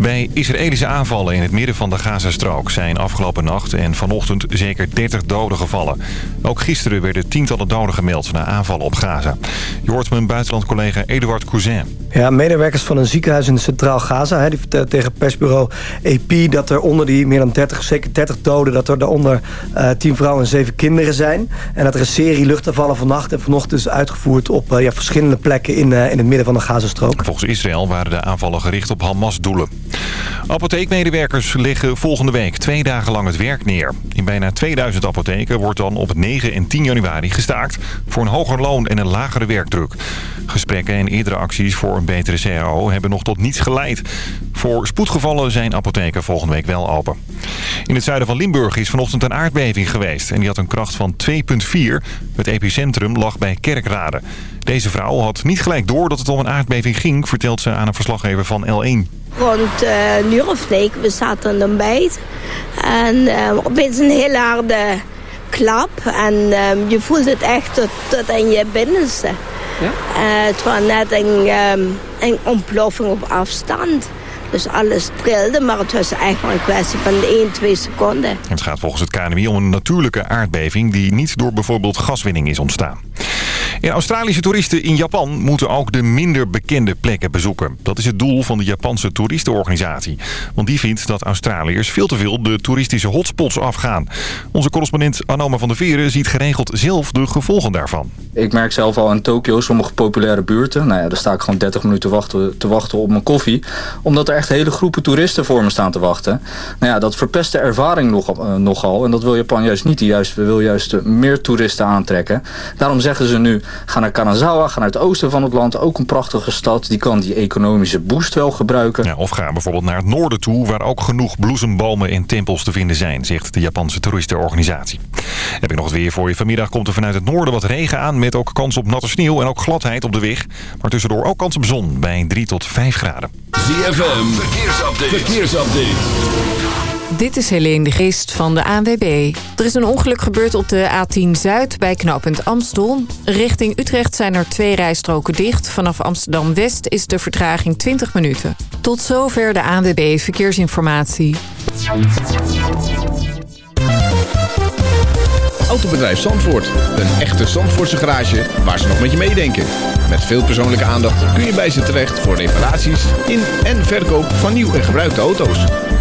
Bij Israëlische aanvallen in het midden van de Gazastrook zijn afgelopen nacht en vanochtend zeker 30 doden gevallen. Ook gisteren werden tientallen doden gemeld na aanvallen op Gaza. Je hoort mijn buitenlandcollega Eduard Cousin. Ja, medewerkers van een ziekenhuis in Centraal Gaza... die vertellen tegen persbureau AP dat er onder die meer dan 30, zeker 30 doden... dat er daaronder uh, 10 vrouwen en 7 kinderen zijn. En dat er een serie luchtaanvallen vannacht en vanochtend is uitgevoerd... op uh, ja, verschillende plekken in, uh, in het midden van de Gazastrook. Volgens Israël waren de aanvallen gericht op Hamas-doelen. Apotheekmedewerkers leggen volgende week twee dagen lang het werk neer. In bijna 2000 apotheken wordt dan op 9 en 10 januari gestaakt... voor een hoger loon en een lagere werkdruk. Gesprekken en eerdere acties voor een betere CAO hebben nog tot niets geleid. Voor spoedgevallen zijn apotheken volgende week wel open. In het zuiden van Limburg is vanochtend een aardbeving geweest. En die had een kracht van 2,4. Het epicentrum lag bij Kerkrade. Deze vrouw had niet gelijk door dat het om een aardbeving ging... vertelt ze aan een verslaggever van L1. Rond uh, een uur of negen, we zaten aan ontbijt. En uh, opeens een hele harde klap. En uh, je voelt het echt tot, tot in je binnenste. Ja? Uh, het was net een, um, een ontploffing op afstand. Dus alles trilde, maar het was eigenlijk een kwestie van 1, 2 seconden. Het gaat volgens het KNMI om een natuurlijke aardbeving... die niet door bijvoorbeeld gaswinning is ontstaan. Ja, Australische toeristen in Japan moeten ook de minder bekende plekken bezoeken. Dat is het doel van de Japanse toeristenorganisatie. Want die vindt dat Australiërs veel te veel de toeristische hotspots afgaan. Onze correspondent Anoma van der Veren ziet geregeld zelf de gevolgen daarvan. Ik merk zelf al in Tokio sommige populaire buurten. Nou ja, daar sta ik gewoon 30 minuten wachten, te wachten op mijn koffie. Omdat er echt hele groepen toeristen voor me staan te wachten. Nou ja, dat verpest de ervaring uh, nogal. En dat wil Japan juist niet. We willen juist meer toeristen aantrekken. Daarom zeggen ze nu, ga naar Kanazawa, ga naar het oosten van het land. Ook een prachtige stad. Die kan die economische boost wel gebruiken. Ja, of ga bijvoorbeeld naar het noorden toe, waar ook genoeg bloesembomen en tempels te vinden zijn, zegt de Japanse toeristenorganisatie. Heb ik nog het weer voor je. Vanmiddag komt er vanuit het noorden wat regen aan, met ook kans op natte sneeuw en ook gladheid op de weg. Maar tussendoor ook kans op zon bij 3 tot 5 graden. ZFM, verkeersupdate. verkeersupdate. Dit is Helene de Geest van de ANWB. Er is een ongeluk gebeurd op de A10 Zuid bij knooppunt Amstel. Richting Utrecht zijn er twee rijstroken dicht. Vanaf Amsterdam-West is de vertraging 20 minuten. Tot zover de ANWB Verkeersinformatie. Autobedrijf Zandvoort. Een echte Zandvoortse garage waar ze nog met je meedenken. Met veel persoonlijke aandacht kun je bij ze terecht voor reparaties in en verkoop van nieuw en gebruikte auto's.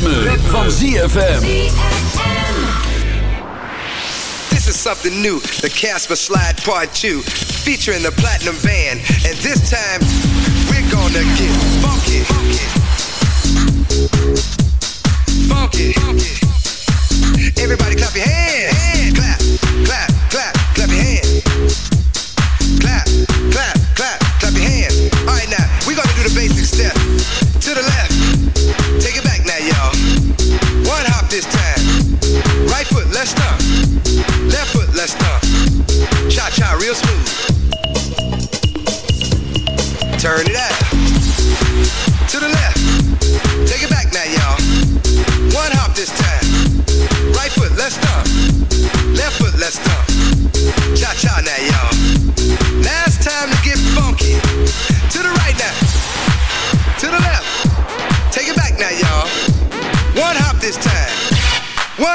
Ritme, ritme. van ZFM. This is something new, the Casper Slide Part 2, featuring the Platinum Band. And this time, we're gonna get funky. Funky. funky. Everybody clap your hands.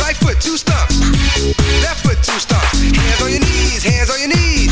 Right foot, two stumps. Left foot, two stumps. Hands on your knees, hands on your knees.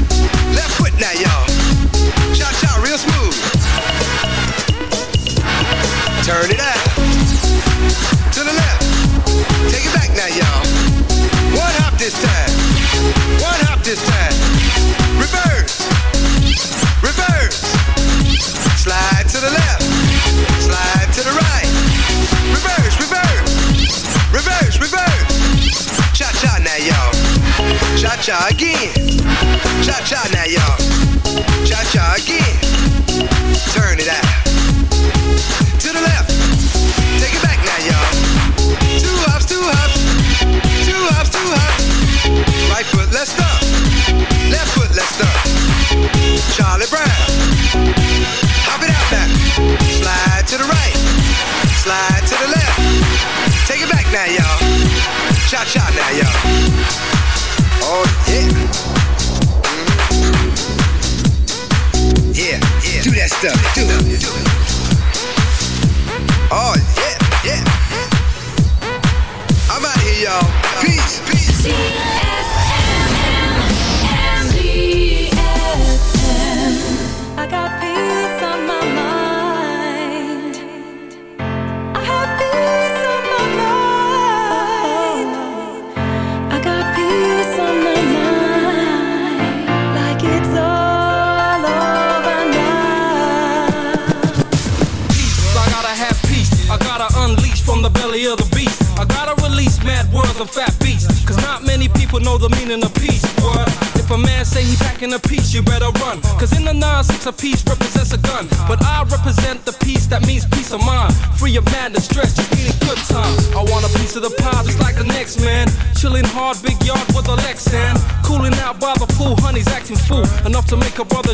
Now, y'all. Cha cha, real smooth. Turn it out. Cha cha again. Cha cha now, y'all. Cha cha again. Turn it out. To the left. Take it back now, y'all. Two hops, two hops. Two hops, two hops. Right foot, let's stomp. Left foot, let's stomp. Charlie Brown. Hop it out now. Slide to the right. Slide to the left. Take it back now, y'all. Cha cha now, y'all. Oh yeah. Mhm. Yeah, yeah. Do that stuff. Do it. Do it. Oh yeah, yeah. I'm out here, y'all. Peace, peace. In the 9-6 a piece represents a gun. But I represent the peace that means peace of mind. Free of madness, stress, just needing good time. I want a piece of the pie just like the next man. Chilling hard, big yard with a Lexan. Cooling out by the pool, honey's acting fool. Enough to make a brother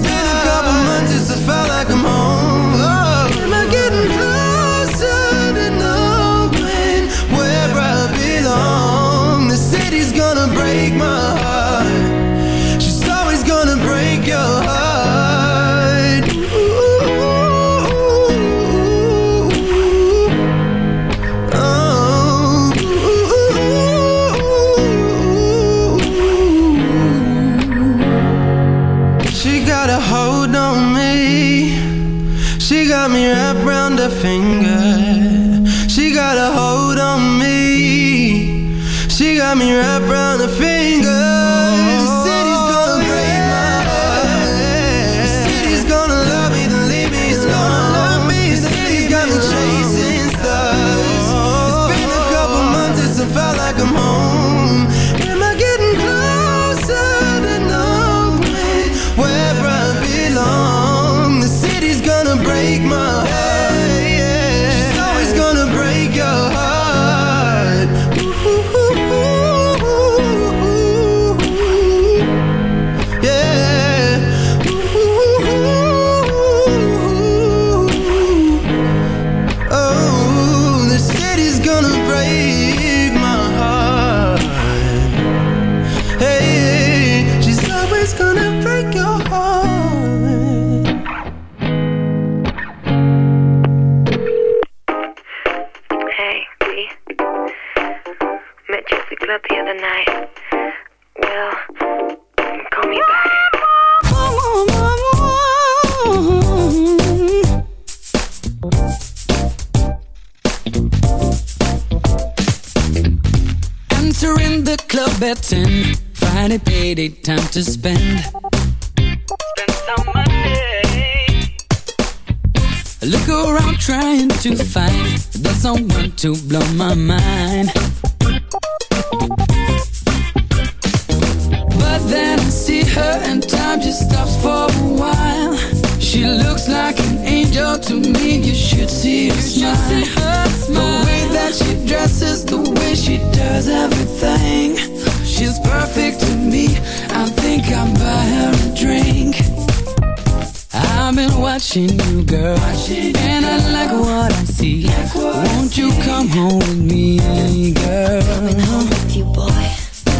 home with me, girl. Coming home with you, boy.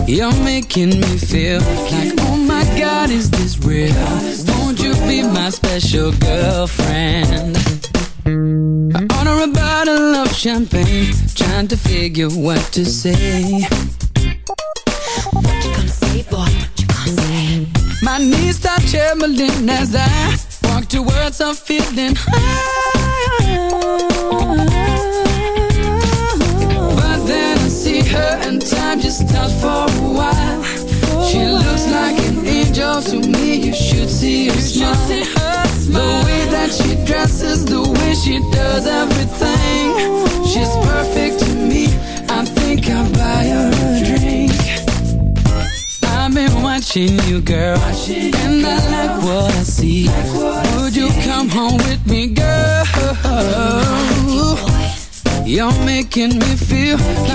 You're making me feel like, oh my God, is this real? Won't you be my special girlfriend? I order a bottle of champagne, trying to figure what to say. What you gonna say, boy? What you gonna say? My knees start trembling as I making me feel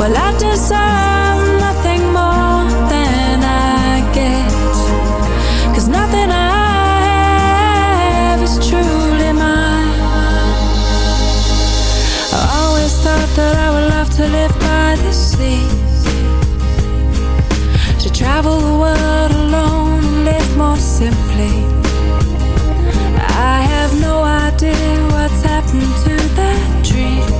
Well, I deserve nothing more than I get. Cause nothing I have is truly mine. I always thought that I would love to live by the sea. To travel the world alone and live more simply. I have no idea what's happened to that dream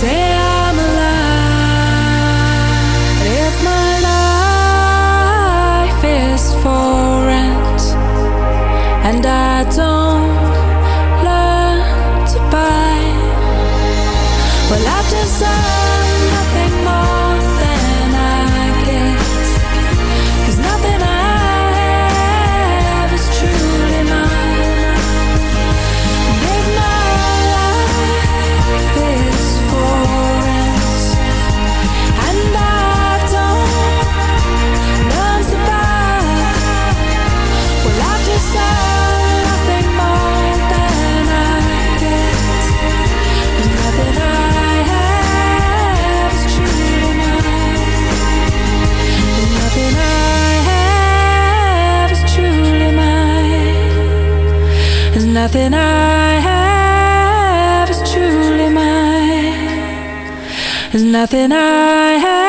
¡Sí! There's nothing I have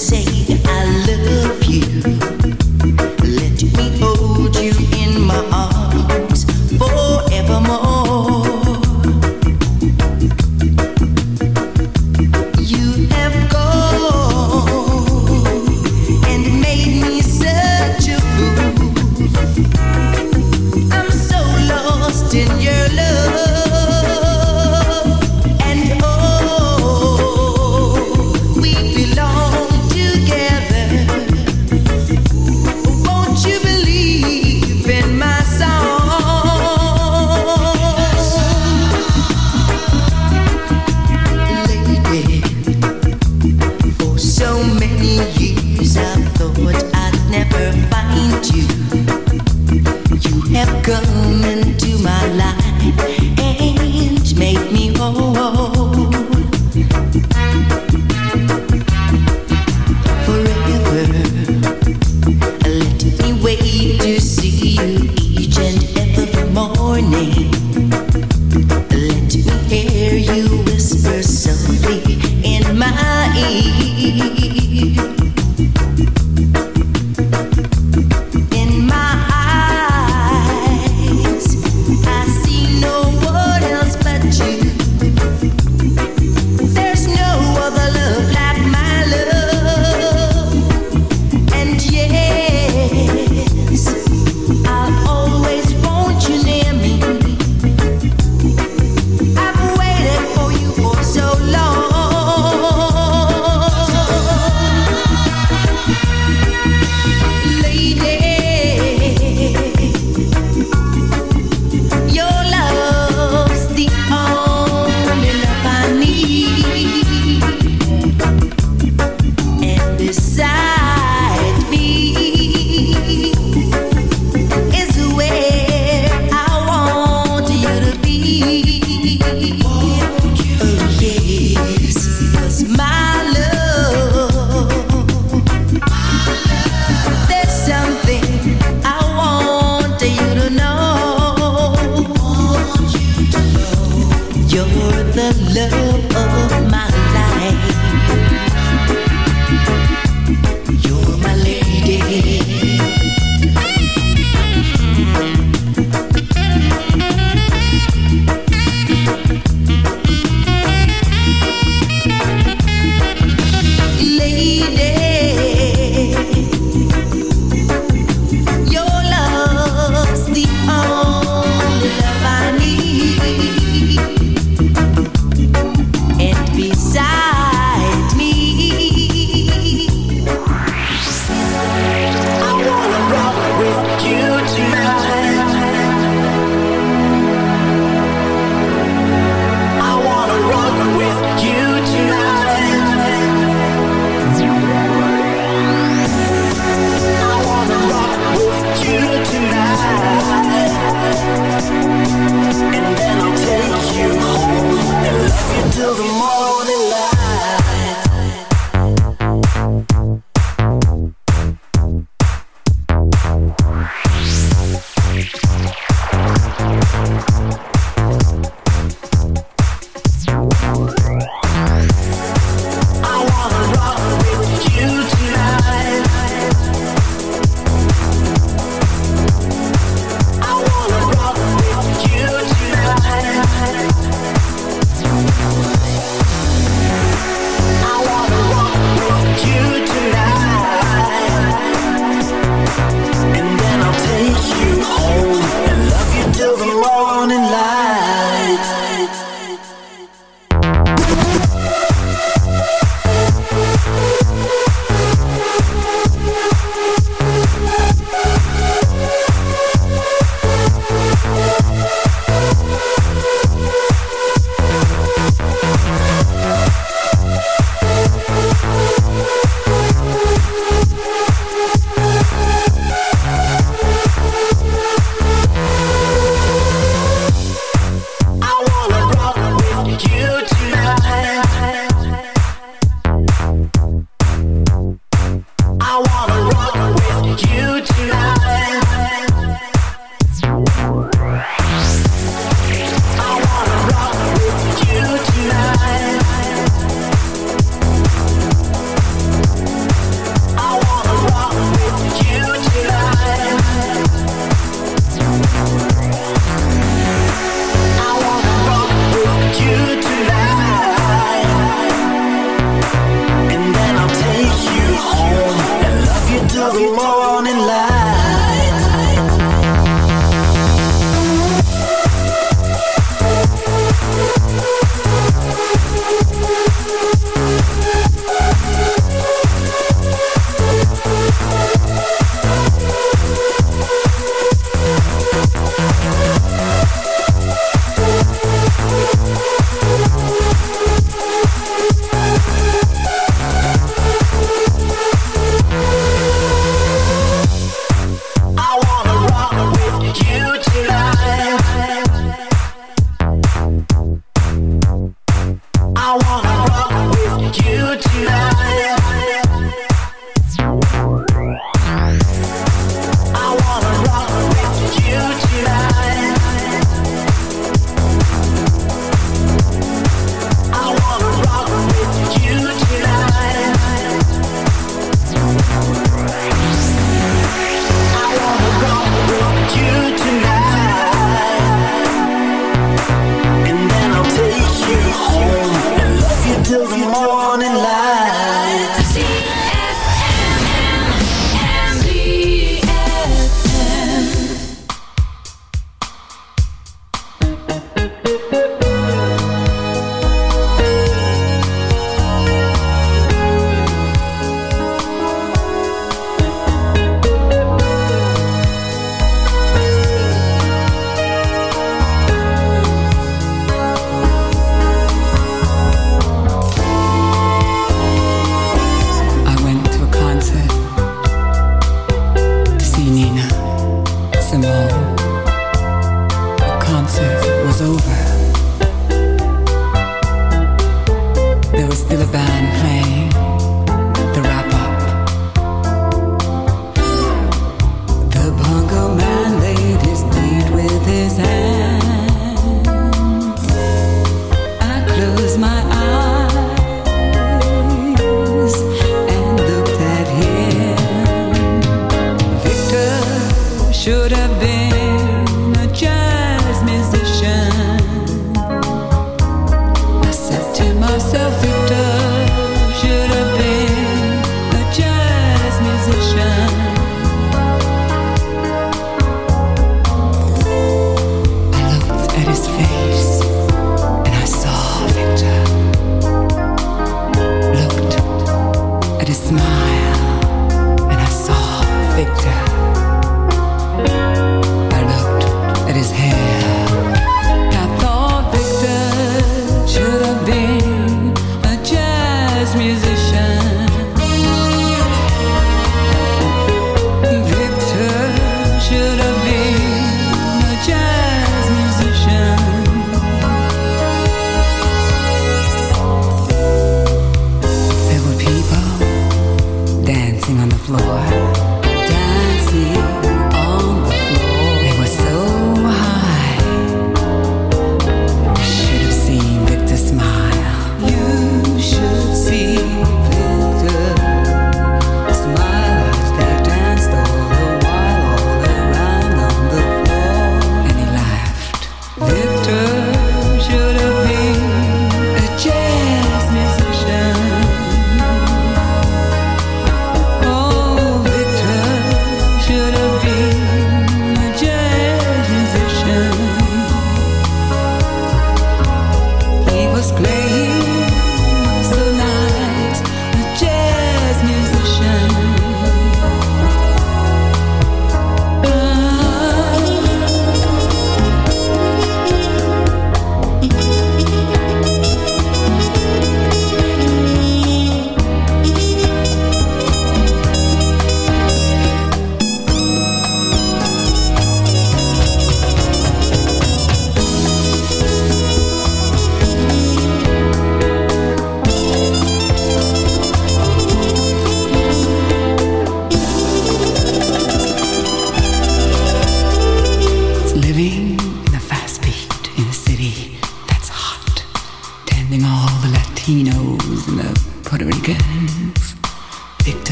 say I